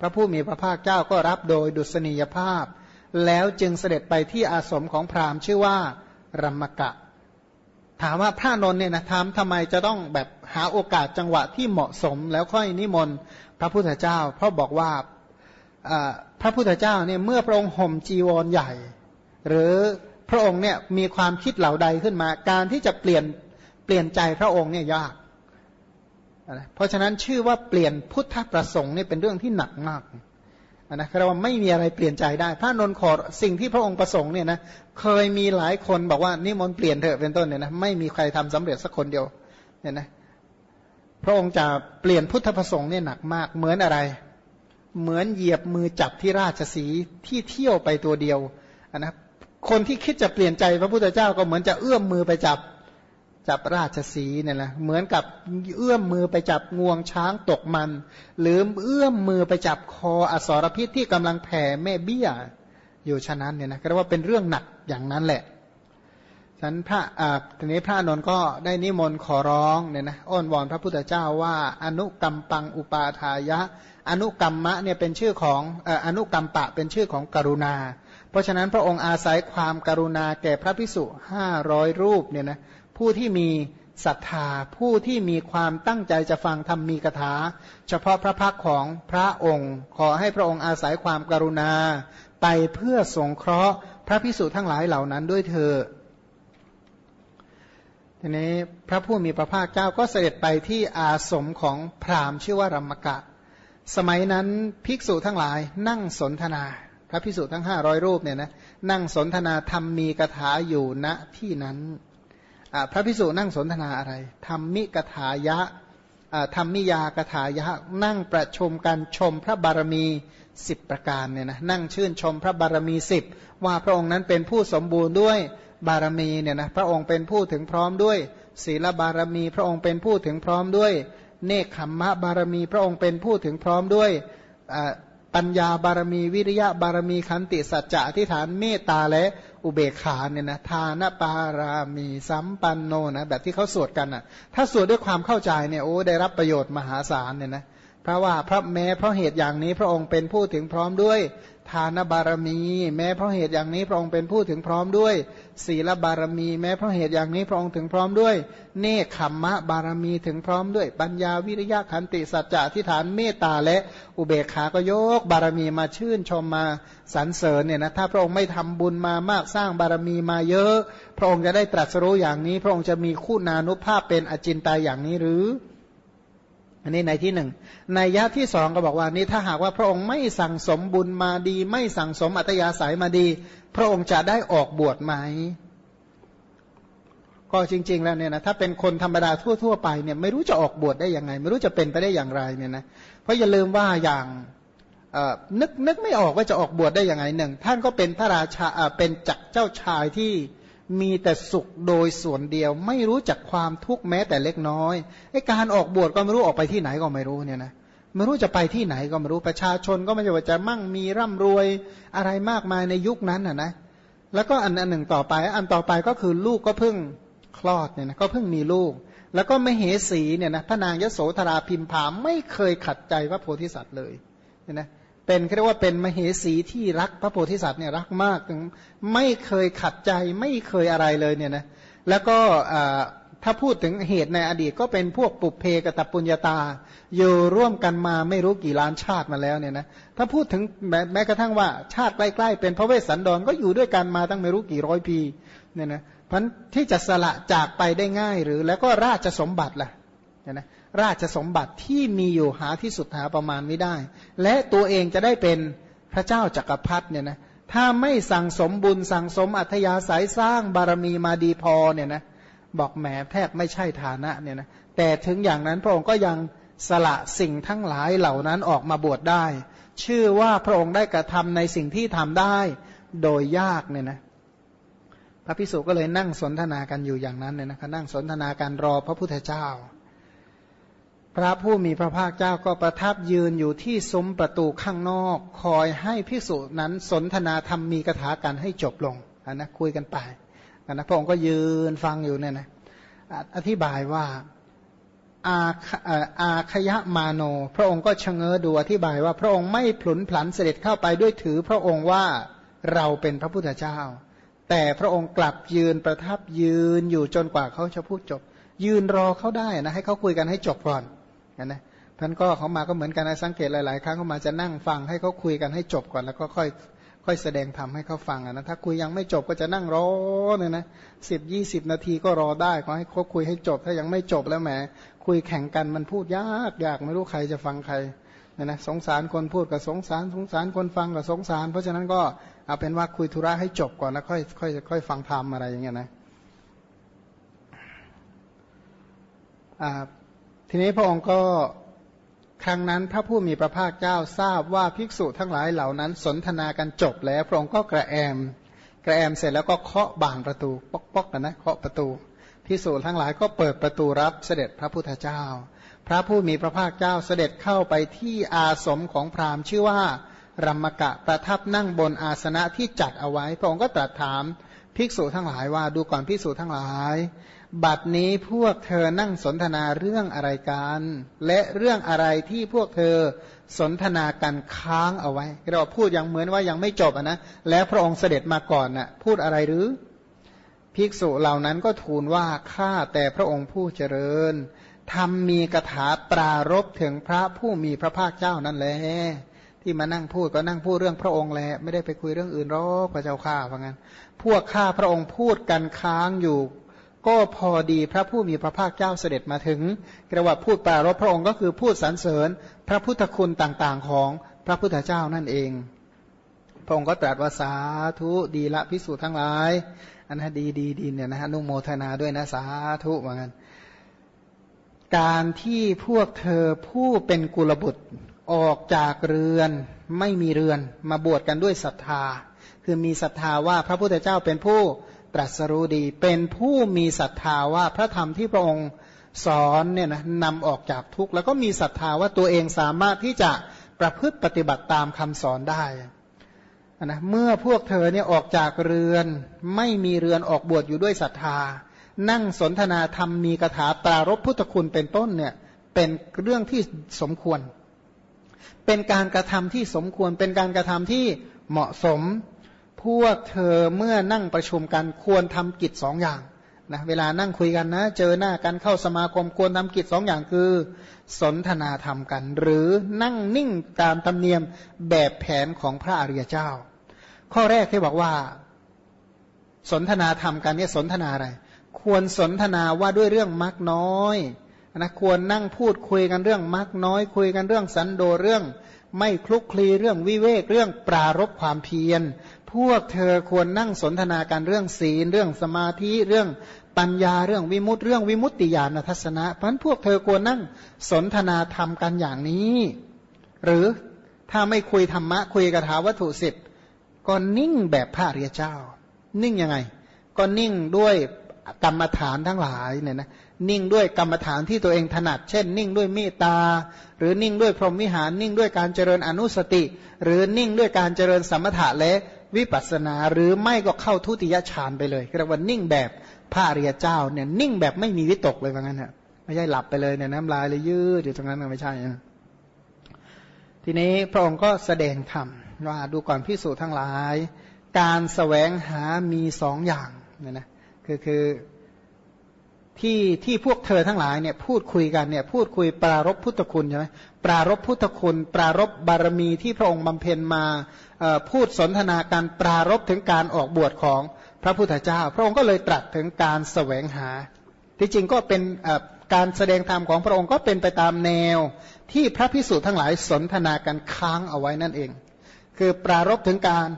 พระผู้มีพระภาคเจ้าก็รับโดยดุษณียภาพ แล้วจึงเสด็จไปที่อาสมของพราหมณ์ชื่อว่ารัมมกะ ถามว่าพระนนท์เนี่ยนะถามทำไมจะต้องแบบหาโอกาสจังหวะที่เหมาะสม แล้วค่อยนิมนต์พระพุทธเจ้า เพราะบอกว่าพระพุทธเจ้าเนี่ยเมื่อพระองค์ห่มจีวรใหญ่ หรือพระองค์เนี่ยมีความคิดเหล่าใดขึ้นมา การที่จะเปลี่ยนเปลี่ยนใจพระองค์เนี่ยยาก เพราะฉะนั้นชื่อว่าเปลี่ยนพุทธประสงค์นี่เป็นเรื่องที่หนักมากนะครับว่าไม่มีอะไรเปลี่ยนใจได้ พระนนท์ขอสิ่งที่พระองค์ประสงค์เนี่ยนะเคยมีหลายคนบอกว่านิมนต์เปลี่ยนเถอะเป็นต้นเนี่ยนะไม่มีใครทำสำเร็จสักคนเดียวเนี่ยนะพระองค์จะเปลี่ยนพุทธประสงค์เนี่ยหนักมาก เหมือนอะไร เหมือนเหยียบมือจับที่ราชสีที่เที่ยวไปตัวเดียวนะคนที่คิดจะเปลี่ยนใจพระพุทธเจ้าก็เหมือนจะเอื้อมมือไปจับ จับราชสีเนี่ยนะเหมือนกับเอื้อมมือไปจับงวงช้างตกมัน หรือเอื้อมมือไปจับคออสรพิษที่กำลังแผ่แม่เบี้ย อยู่ฉะนั้นเนี่ยนะก็เรียกว่าเป็นเรื่องหนักอย่างนั้นแหละฉะนั้นพระอ่าทีนี้พระนนท์ก็ได้นิมนต์ขอร้องเนี่ยนะอ้อนวอนพระพุทธเจ้าว่า อนุกรรมปังอุปาทายะ อนุกรรมะเนี่ยเป็นชื่อของอนุกรรมปะเป็นชื่อของกรุณา เพราะฉะนั้นพระองค์อาศัยความกรุณาแก่พระพิสุห้าร้อยรูปเนี่ยนะ ผู้ที่มีศรัทธาผู้ที่มีความตั้งใจจะฟังธรรมมีกถา เฉพาะพระพักของพระองค์ ขอให้พระองค์อาศัยความกรุณา ไปเพื่อสงเคราะห์พระพิสุทั้งหลายเหล่านั้นด้วยเธอทีนี้พระผู้มีพระภาคเจ้าก็เสด็จไปที่อาสมของพราหมณ์ชื่อว่ารัมมกะ สมัยนั้นภิกษุทั้งหลายนั่งสนทนา พระภิกษุทั้งห้าร้อยรูปเนี่ยนะนั่งสนทนาธรรมมีกถาอยู่ณที่นั้น พระพิสุนั่งสนทนาอะไรธรรมมิกถายะธรรมมิยากถายะนั่งประชุมกันชมพระบารมีสิบประการเนี่ยนะนั่งชื่นชมพระบารมีสิบว่าพระองค์นั้นเป็นผู้สมบูรณ์ด้วยบารมีเนี่ยนะพระองค์เป็นผู้ถึงพร้อมด้วย ศีลบารมี พระองค์เป็นผู้ถึงพร้อมด้วย เนคขมมะบารมี พระองค์เป็นผู้ถึงพร้อมด้วยปัญญาบารมีวิริยะบารมีขันติสัจจะที่ฐานเมตตาและ อุเบกขาเนี่ยนะทานปารามีสัมปันโนนะแบบที่เขาสวดกันอะ ถ้าสวดด้วยความเข้าใจเนี่ยโอ้ได้รับประโยชน์มหาศาลเนี่ยนะเพราะว่าพระแม้เพราะเหตุอย่างนี้พระองค์เป็นผู้ถึงพร้อมด้วยทานบารมี แม้เพราะเหตุอย่างนี้พระองค์เป็นผู้ถึงพร้อมด้วย ศีลบารมี แม้เพราะเหตุอย่างนี้พระองค์ถึงพร้อมด้วย เนคขมมะบารมีถึงพร้อมด้วย ปัญญาวิริยะขันติสัจจะที่ฐานเมตตาและอุเบกขาก็ยกบารมีมาชื่นชมมาสรรเสริญเนี่ยนะถ้าพระองค์ไม่ทำบุญมามากสร้างบารมีมาเยอะ พระองค์จะได้ตรัสรู้อย่างนี้ พระองค์จะมีคู่นานุภาพเป็นอจินตายอย่างนี้หรือ อันนี้ในที่หนึ่งในยะที่สองก็บอกว่านี่ถ้าหากว่าพระองค์ไม่สั่งสมบุญมาดี ไม่สั่งสมอัตยาศัยมาดี พระองค์จะได้ออกบวชไหมก็จริง ๆ แล้วเนี่ยนะถ้าเป็นคนธรรมดาทั่ว ๆ ไปเนี่ยไม่รู้จะออกบวชได้ยังไง ไม่รู้จะเป็นไปได้อย่างไรเนี่ยนะเพราะอย่าลืมว่าอย่างนึกนึกไม่ออกว่าจะออกบวชได้ยังไงหนึ่งท่านก็เป็นพระราชาเป็นจักเจ้าชายที่ มีแต่สุขโดยส่วนเดียว ไม่รู้จักความทุกข์แม้แต่เล็กน้อยไอ้การออกบวชก็ไม่รู้ออกไปที่ไหนก็ไม่รู้เนี่ยนะไม่รู้จะไปที่ไหนก็ไม่รู้ประชาชนก็ไม่ใช่ว่าจะมั่งมีร่ำรวยอะไรมากมายในยุคนั้นอะนะแล้วก็อันอันหนึ่งต่อไป อันต่อไปก็คือลูกก็เพิ่งคลอดเนี่ยนะก็เพิ่งมีลูก แล้วก็ไม่เหสีเนี่ยนะพระนางยโสธราพิมพาไม่เคยขัดใจพระโพธิสัตว์เลยเนี่ยนะ เป็นเรียกว่าเป็นมเหสีที่รักพระโพธิสัตว์เนี่ยรักมากถึงไม่เคยขัดใจไม่เคยอะไรเลยเนี่ยนะแล้วก็ถ้าพูดถึงเหตุในอดีตก็เป็นพวกปุเพกตปุญญาตา อยู่ร่วมกันมาไม่รู้กี่ล้านชาติมาแล้วเนี่ยนะถ้าพูดถึงแม้แม้กระทั่งว่าชาติใกล้ๆเป็นพระเวสสันดรก็อยู่ด้วยกันมาตั้งไม่รู้กี่ร้อยปีเนี่ยนะพันที่จะสละจากไปได้ง่ายหรือแล้วก็ราชสมบัติล่ะเนี่ยนะ ราชสมบัติที่มีอยู่หาที่สุดหาประมาณไม่ได้ และตัวเองจะได้เป็นพระเจ้าจักรพรรดิเนี่ยนะถ้าไม่สั่งสมบุญสั่งสมอัธยาศัยสร้างบารมีมาดีพอเนี่ยนะบอกแหมแทบไม่ใช่ฐานะเนี่ยนะแต่ถึงอย่างนั้นพระองค์ก็ยังสละสิ่งทั้งหลายเหล่านั้นออกมาบวชได้ ชื่อว่าพระองค์ได้กระทำในสิ่งที่ทำได้โดยยากเนี่ยนะพระพิสุก็เลยนั่งสนทนากันอยู่อย่างนั้นเนี่ยนะนั่งสนทนาการรอพระพุทธเจ้า พระผู้มีพระภาคเจ้าก็ประทับยืนอยู่ที่ซุ้มประตูข้างนอก คอยให้ภิกษุนั้นสนทนาธรรมมีคาถากันให้จบลงนนะคุยกันไปนะพระองค์ก็ยืนฟังอยู่เนี่ยนะอธิบายว่าอาอาขยมาโน พระองค์ก็ชะเง้อดูอธิบายว่าพระองค์ไม่ผลุนผันเสด็จเข้าไปด้วยถือ พระองค์ว่าเราเป็นพระพุทธเจ้า แต่พระองค์กลับยืนประทับยืนอยู่จนกว่าเขาจะพูดจบ ยืนรอเขาได้นะให้เขาคุยกันให้จบก่อน นะท่านก็เขามาก็เหมือนกันนะสังเกตหลายๆ ครั้งเขามาจะนั่งฟังให้เขาคุยกันให้จบก่อนแล้วก็ค่อยค่อยแสดงธรรมให้เขาฟังนะถ้าคุยยังไม่จบก็จะนั่งรอเนี่ยนะสิบยี่สิบนาทีก็รอได้ขอให้เขาคุยให้จบ ถ้ายังไม่จบแล้วแหมคุยแข่งกันมันพูดยากยากไม่รู้ใครจะฟังใครเนี่ยนะสงสารคนพูดกับสงสารสงสารคนฟังกับสงสาร เพราะฉะนั้นก็เอาเป็นว่าคุยธุระให้จบก่อนแล้วค่อยค่อยค่อยฟังธรรมอะไรอย่างเงี้ยนะ ทีนี้พระองค์ก็ครั้งนั้นพระผู้มีพระภาคเจ้าทราบว่าภิกษุทั้งหลายเหล่านั้นสนทนากันจบแล้วพระองค์ก็กระแอม กระแอมเสร็จแล้วก็เคาะบานประตูป๊อกๆกันนะเคาะประตูภิกษุทั้งหลายก็เปิดประตูรับเสด็จพระพุทธเจ้า พระผู้มีพระภาคเจ้าเสด็จเข้าไปที่อาสมของพราหมณ์ชื่อว่ารัมมกะประทับนั่งบนอาสนะที่จัดเอาไว้ พระองค์ก็ตรัสถามภิกษุทั้งหลายว่าดูก่อนภิกษุทั้งหลาย บัดนี้พวกเธอนั่งสนทนาเรื่องอะไรกัน และเรื่องอะไรที่พวกเธอสนทนากันค้างเอาไว้เราพูดอยังเหมือนว่ายังไม่จบนะแล้วพระองค์เสด็จมาก่อนนะ่ะพูดอะไรหรือ ภิกษุเหล่านั้นก็ทูลว่าข้าแต่พระองค์ผู้เจริญทำมีกถาปรารบถึงพระผู้มีพระภาคเจ้านั่นแหละที่มานั่งพูดก็นั่งพูดเรื่องพระองค์แหละไม่ได้ไปคุยเรื่องอื่นหรอกพระเจ้าข้าเพราะงั้น พวกข้าพระองค์พูดกันค้างอยู่ ก็พอดีพระผู้มีพระภาคเจ้าเสด็จมาถึงกระว่าพูดปรารบพระองค์ก็คือพูดสรรเสริญพระพุทธคุณต่างๆของพระพุทธเจ้านั่นเอง พระองค์ก็ตรัสว่าสาธุดีละพิสูจน์ทั้งหลาย อันนั้นดีดีดีเนี่ยนะฮะนุ่งโมทนาด้วยนะสาธุเหมือนกันการที่พวกเธอผู้เป็นกุลบุตรออกจากเรือนไม่มีเรือนมาบวชกันด้วยศรัทธา คือมีศรัทธาว่าพระพุทธเจ้าเป็นผู้ ตรัสรู้ดี เป็นผู้มีศรัทธาว่าพระธรรมที่พระองค์สอนเนี่ยนะนำออกจากทุกข์แล้วก็มีศรัทธาว่าตัวเองสามารถที่จะประพฤติปฏิบัติตามคำสอนได้นะเมื่อพวกเธอเนี่ยออกจากเรือนไม่มีเรือนออกบวชอยู่ด้วยศรัทธา นั่งสนทนาธรรมมีคาถาปรารบพุทธคุณเป็นต้นเนี่ยเป็นเรื่องที่สมควร เป็นการกระทำที่สมควร เป็นการกระทำที่เหมาะสม พวกเธอเมื่อนั่งประชุมกันควรทำกิจสองอย่างนะเวลานั่งคุยกันนะ เจอหน้ากันเข้าสมาคมควรทำกิจสองอย่างคือ สนทนาธรรมกัน หรือนั่งนิ่งตามธรรมเนียมแบบแผนของพระอริยเจ้า ข้อแรกที่บอกว่า สนทนาธรรมกันเนี่ยสนทนาอะไร ควรสนทนาว่าด้วยเรื่องมักน้อยนะควรนั่งพูดคุยกันเรื่องมักน้อย คุยกันเรื่องสันโดเรื่อง ไม่คลุกคลีเรื่องวิเวกเรื่องปรารบความเพียร พวกเธอควรนั่งสนทนาการเรื่องศีล เรื่องสมาธิเรื่องปัญญาเรื่องวิมุตติเรื่องวิมุตติญาณทัศนะเพราะพวกเธอควรนั่งสนทนาธรรมกันอย่างนี้ หรือถ้าไม่คุยธรรมะ คุยกถาวัตถุสิทธิ์ก็นิ่งแบบพระเรียเจ้า นิ่งยังไง ก็นิ่งด้วยกรรมฐานทั้งหลายเนี่ยนะนิ่งด้วยกรรมฐานที่ตัวเองถนัด เช่น นิ่งด้วยเมตตา หรือนิ่งด้วยพรหมวิหาร นิ่งด้วยการเจริญอนุสติ หรือนิ่งด้วยการเจริญสมถะและ วิปัสนาหรือไม่ก็เข้าทุติยฌานไปเลยเรียกว่านิ่งแบบพระอริยเจ้าเนี่ยนิ่งแบบไม่มีวิตกเลยว่างั้นฮะไม่ใช่หลับไปเลยเนี่ยน้ำลายเลยยืดอยู่ตรงนั้นไม่ใช่นะทีนี้พระองค์ก็แสดงธรรมว่าดูก่อนพิสูจน์ทั้งหลาย การสแสวงหามีสองอย่างเนี่ยนะคือคือ ที่ที่พวกเธอทั้งหลายเนี่ยพูดคุยกันเนี่ยพูดคุยปรารบพุทธคุณใช่ไหมปรารบพุทธคุณ ปรารบบารมีที่พระองค์บำเพ็ญมาพูดสนทนาการปรารบถึงการออกบวชของพระพุทธเจ้า พระองค์ก็เลยตรัสถึงการแสวงหา ที่จริงก็เป็นการแสดงธรรมของพระองค์ก็เป็นไปตามแนวที่พระพิสุทั้งหลายสนทนากันค้างเอาไว้นั่นเอง คือปรารบถึงการ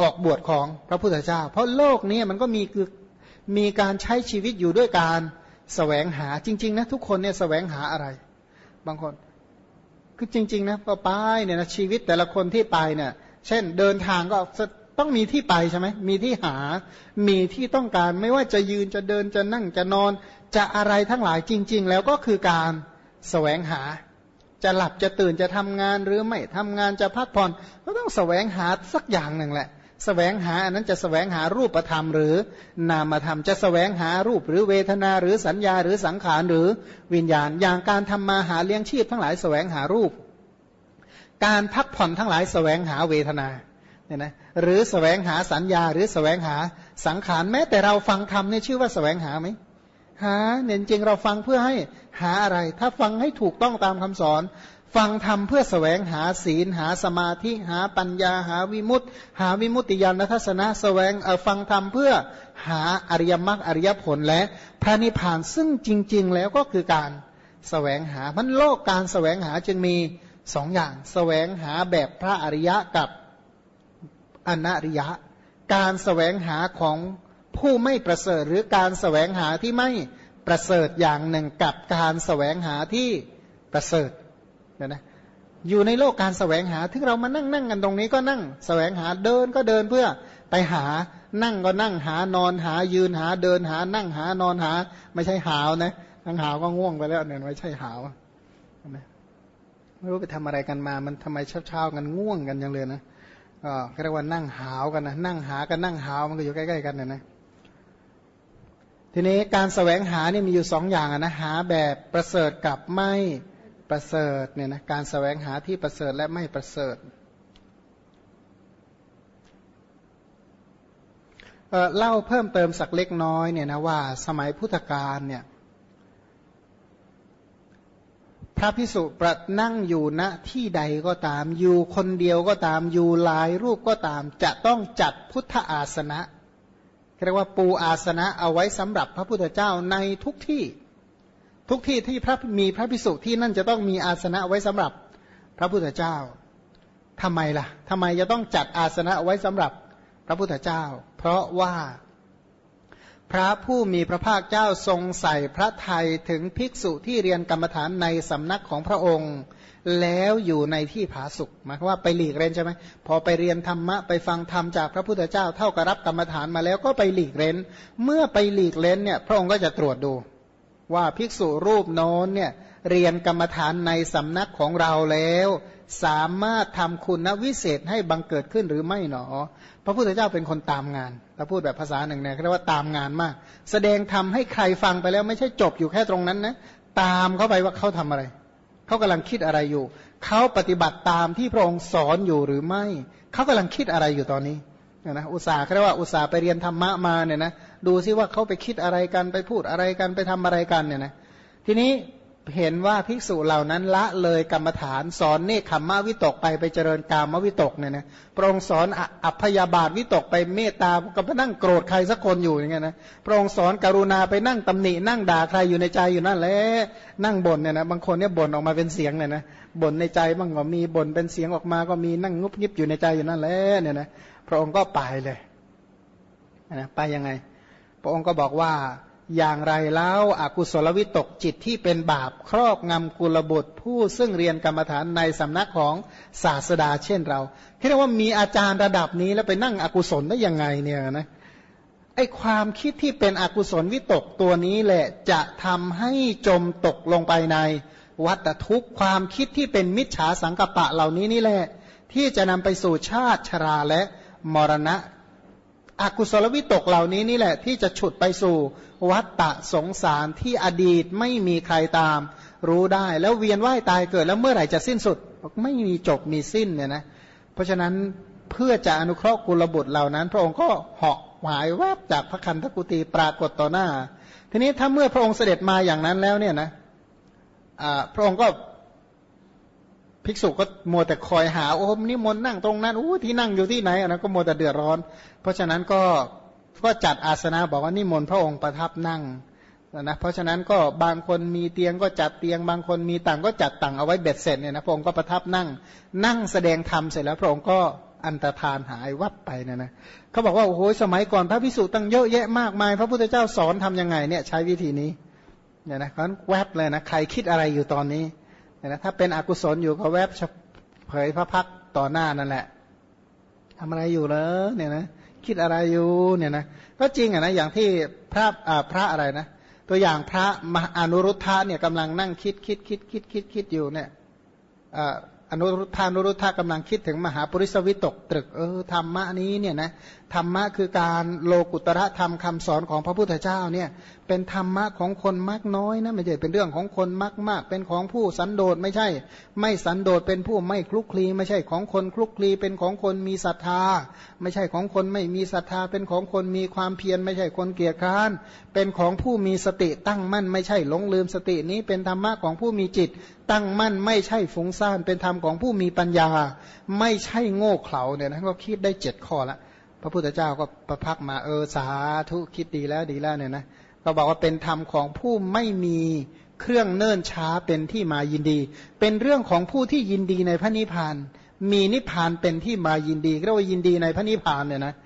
ออกบวชของพระพุทธเจ้า เพราะโลกนี้มันก็มีคือมีการใช้ชีวิตอยู่ด้วยการ แสวงหาจริง ๆ นะ ทุกคนเนี่ยแสวงหาอะไร บางคน คือจริง ๆ นะพอไปเนี่ยนะชีวิตแต่ละคนที่ไปเนี่ย เช่นเดินทางก็ต้องมีที่ไปใช่ไหมมีที่หา มีที่ต้องการไม่ว่าจะยืนจะเดินจะนั่งจะนอน จะอะไรทั้งหลายจริง ๆ แล้วก็คือการแสวงหา จะหลับจะตื่นจะทำงานหรือไม่ทำงานจะพักผ่อนก็ต้องแสวงหาสักอย่างหนึ่งแหละ แสวงหาอันนั้นจะแสวงหารูปธรรมหรือนามธรรม จะแสวงหารูปหรือเวทนาหรือสัญญาหรือสังขารหรือวิญญาณ อย่างการทำมาหาเลี้ยงชีพทั้งหลายแสวงหารูป การพักผ่อนทั้งหลายแสวงหาเวทนาเนี่ยนะหรือแสวงหาสัญญาหรือแสวงหาสังขารแม้แต่เราฟังธรรมเนี่ยชื่อว่าแสวงหาไหมหาเนี่ยจริงเราฟังเพื่อให้หาอะไร ถ้าฟังให้ถูกต้องตามคำสอน ฟังธรรมเพื่อแสวงหาศีลหาสมาธิหาปัญญาหาวิมุตติ หาวิมุตติญาณทัศนะแสวงฟังธรรมเพื่อหาอริยมรรคอริยผลและพระนิพพานซึ่งจริง ๆ แล้วก็คือการแสวงหามันโลกการแสวงหาจึงมีสองอย่างแสวงหาแบบพระอริยะกับอนัริยะ การแสวงหาของผู้ไม่ประเสริฐหรือการแสวงหาที่ไม่ประเสริฐอย่างหนึ่งกับการแสวงหาที่ประเสริฐ เนี่ยนะอยู่ในโลกการแสวงหาที่เรามานั่งนั่งกันตรงนี้ก็นั่งแสวงหาเดินก็เดินเพื่อไปหานั่งก็นั่งหานอนหายืนหาเดินหานั่งหานอนหา ไม่ใช่หาวนะนั่งหาวก็ง่วงไปแล้วเนี่ยไม่ใช่หาวไม่รู้ไปทำอะไรกันมา มันทำไมเช้าๆกันง่วงกันยังเลยนะก็เรียกว่านั่งหาวกันนะนั่งหากันนั่งหาวมันก็อยู่ใกล้ๆกันเนะนะทีนี้การแสวงหานี่มีอยู่สองอย่างนะหาแบบประเสริฐกับไม่ ประเสริฐเนี่ยนะการแสวงหาที่ประเสริฐและไม่ประเสริฐเเล่าเพิ่มเติมสักเล็กน้อยเนี่ยนะว่าสมัยพุทธกาลเนี่ยพระพิสุประนั่งอยู่ณที่ใดก็ตาม อยู่คนเดียวก็ตาม อยู่หลายรูปก็ตาม จะต้องจัดพุทธอาสนะเรียกว่าปูอาสนะเอาไว้สำหรับพระพุทธเจ้าในทุกที่ ทุกที่ที่พระมีพระพิสุที่นั่นจะต้องมีอาสนะไว้สำหรับพระพุทธเจ้าทำไมล่ะทำไมจะต้องจัดอาสนะไว้สำหรับพระพุทธเจ้า เพราะว่า พระผู้มีพระภาคเจ้าทรงใส่พระไทยถึงภิกษุที่เรียนกรรมฐานในสำนักของพระองค์ แล้วอยู่ในที่ผาสุกหมายว่าไปหลีกเร้นใช่ไหมพอไปเรียนธรรมะไปฟังธรรมจากพระพุทธเจ้าเท่ากับรับกรรมฐานมาแล้วก็ไปหลีกเร้น เมื่อไปหลีกเร้นเนี่ยพระองค์ก็จะตรวจดู ว่าภิกษุรูปโน้นเนี่ยเรียนกรรมฐานในสำนักของเราแล้ว สามารถทำคุณวิเศษให้บังเกิดขึ้นหรือไม่หนอ พระพุทธเจ้าเป็นคนตามงานถ้าพูดแบบภาษาหนึ่งเนี่ยเรียกว่าตามงานมาก แสดงทำให้ใครฟังไปแล้วไม่ใช่จบอยู่แค่ตรงนั้นนะตามเข้าไปว่าเขาทำอะไรเขากำลังคิดอะไรอยู่เขาปฏิบัติตามที่พระองค์สอนอยู่หรือไม่เขากำลังคิดอะไรอยู่ตอนนี้นะอุตสาห์เรียกว่าอุตสาห์ไปเรียนธรรมะมาเนี่ยนะ ดูซิว่าเขาไปคิดอะไรกันไปพูดอะไรกันไปทำอะไรกันเนี่ยนะทีนี้เห็นว่าภิกษุเหล่านั้นละเลยกรรมฐานสอนเนคขมมวิตกไปไปเจริญกามวิตกเนี่ยนะพระองค์สอนอัพยาบาทวิตกไปเมตตาก็ไปนั่งโกรธใครสักคนอยู่อย่างเงี้ยนะพระองค์สอนกรุณาไปนั่งตำหนินั่งด่าใครอยู่ในใจอยู่นั่นแหละนั่งบ่นเนี่ยนะบางคนเนี่ยบ่นออกมาเป็นเสียงเนี่ยนะบ่นในใจบ้างก็มีบ่นเป็นเสียงออกมาก็มีนั่งงุบงิบอยู่ในใจอยู่นั่นแหละเนี่ยนะพระองค์ก็ไปเลยนะไปยังไง พระองค์ก็บอกว่าอย่างไรแล้วอกุศลวิตกจิตที่เป็นบาปครอบงำกุลบุตร ผู้ซึ่งเรียนกรรมฐานในสำนักของศาสดาเช่นเราคิดว่ามีอาจารย์ระดับนี้แล้วไปนั่งอกุศลได้ยังไงเนี่ยนะไอความคิดที่เป็นอกุศลวิตกตัวนี้แหละจะทำให้จมตกลงไปในวัฏทุกข์ความคิดที่เป็นมิจฉาสังกปะเหล่านี้นี่แหละ ที่จะนำไปสู่ชาติชราและมรณะ อกุศลวิตกเหล่านี้นี่แหละ ที่จะฉุดไปสู่ วัฏฏะสงสารที่อดีตไม่มีใครตาม รู้ได้แล้วเวียนว่ายตายเกิดแล้วเมื่อไหร่จะสิ้นสุดไม่มีจบมีสิ้นเนี่ยนะเพราะฉะนั้นเพื่อจะอนุเคราะห์กุลบุตรเหล่านั้น พระองค์ก็เหาะหายแวบจากพระคันธกุตีปรากฏต่อหน้า ทีนี้ถ้าเมื่อพระองค์เสด็จมาอย่างนั้นแล้วเนี่ยนะพระองค์ก็ ภิกษุก็มัวแต่คอยหาโอ้นิมนต์นั่งตรงนั้นอู้ที่นั่งอยู่ที่ไหนนะก็มัวแต่เดือดร้อน เพราะฉะนั้นก็ก็จัดอาสนะบอกว่านิมนต์พระองค์ประทับนั่งนะเพราะฉะนั้นก็บางคนมีเตียงก็จัดเตียง บางคนมีต่างก็จัดต่างเอาไว้เบ็ดเสร็จเนี่ยนะพระองค์ก็ประทับนั่ง นั่งแสดงธรรมเสร็จแล้วพระองค์ก็อันตรธานหายวับไปนะนะเขาบอกว่าโอ้โหสมัยก่อนพระพิสุตั้งเยอะแยะมากมาย พระพุทธเจ้าสอนทํำยังไงเนี่ยใช้วิธีนี้เนี่ยนะเขาแวบเลยนะใครคิดอะไรอยู่ตอนนี้ นะถ้าเป็นอกุศลอยู่ก็แวบเผยพระพักต่อหน้านั่นแหละทำอะไรอยู่เลยเนี่ยนะคิดอะไรอยู่เนี่ยนะก็จริงอะนะอย่างที่พระพระอะไรนะ ตัวอย่างพระมอนุรุทธะเนี่ยกำลังนั่งคิดคิดคิดคิดคิดคิดอยู่เนี่ยอนุรุทธานุรุทธากำลังคิดถึงมหาปริสวิตกตรึกเออธรรมะนี้เนี่ยนะ ธรรมะคือการโลกุตระธรรมคำสอนของพระพุทธเจ้าเนี่ยเป็นธรรมะของคนมากน้อยนะไม่ใช่เป็นเรื่องของคนมากมากเป็นของผู้สันโดษไม่ใช่ ไม่สันโดษเป็นผู้ไม่คลุกคลี ไม่ใช่ของคนคลุกคลีเป็นของคนมีศรัทธา ไม่ใช่ของคนไม่มีศรัทธา เป็นของคนมีความเพียรไม่ใช่คนเกียจคร้าน เป็นของผู้มีสติตั้งมั่น ไม่ใช่หลงลืมสตินี้เป็นธรรมะของผู้มีจิต ตั้งมั่นไม่ใช่ฟุ้งซ่านเป็นธรรมของผู้มีปัญญา ไม่ใช่โง่เขลาเนี่ยนะก็คิดได้เจ็ดข้อละ พระพุทธเจ้าก็ประพักมาเออสาธุคิดดีแล้วดีแล้วเนี่ยนะก็บอกว่าเป็นธรรมของผู้ไม่มีเครื่องเนิ่นช้าเป็นที่มายินดี เป็นเรื่องของผู้ที่ยินดีในพระนิพพาน มีนิพพานเป็นที่มายินดีเรียกว่ายินดีในพระนิพพานเนี่ยนะเ